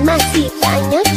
Masih banyak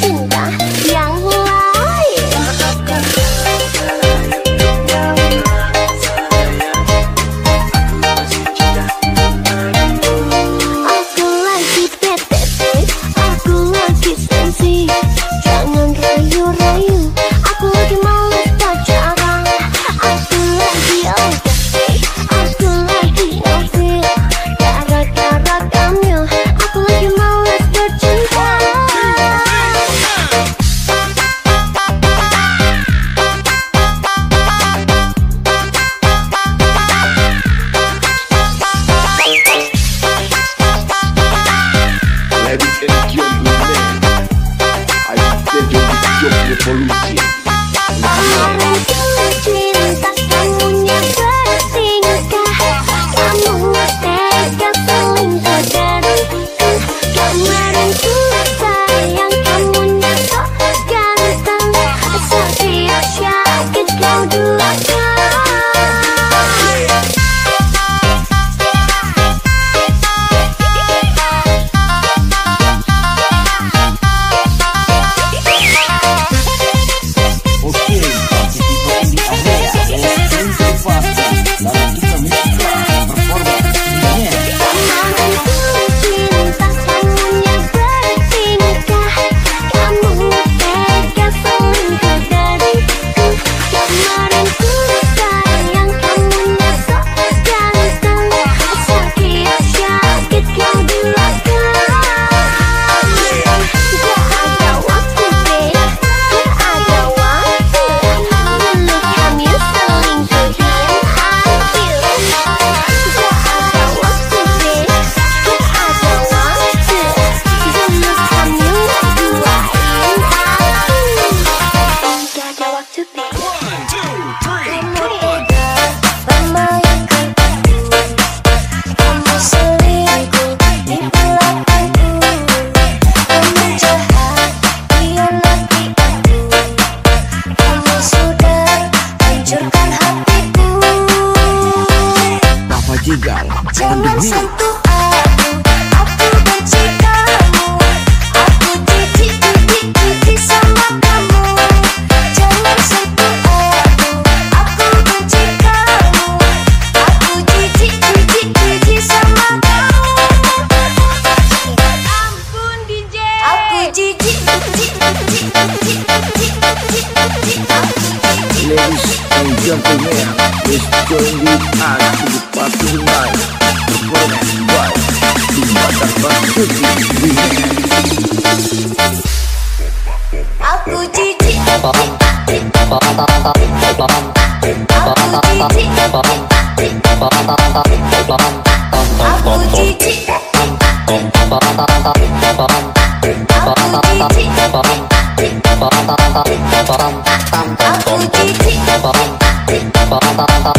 bom bom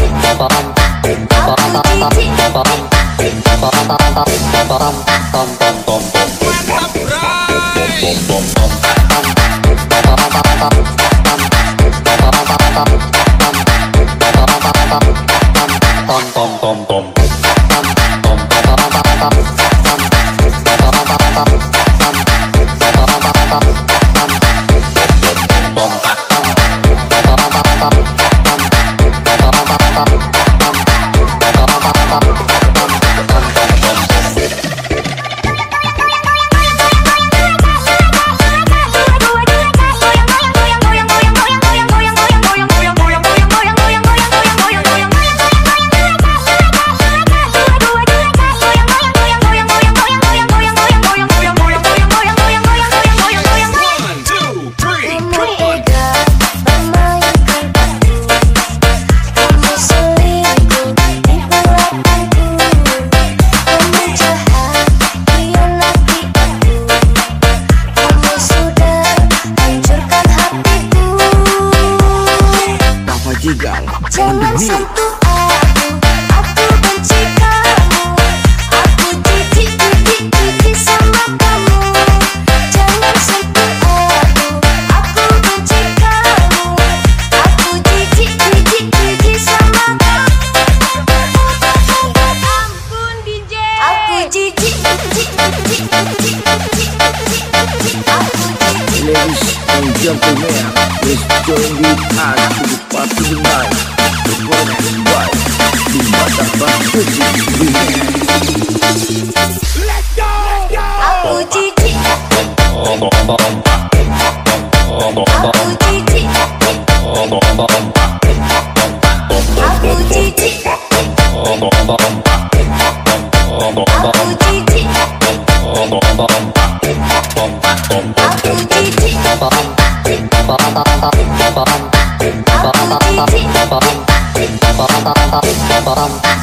bom bom let's join with us to the party tonight. Performance by Dimbata Basuki Remix. Aku jijik Aku jijik Aku jijik Aku jijik Aku jijik Aku jijik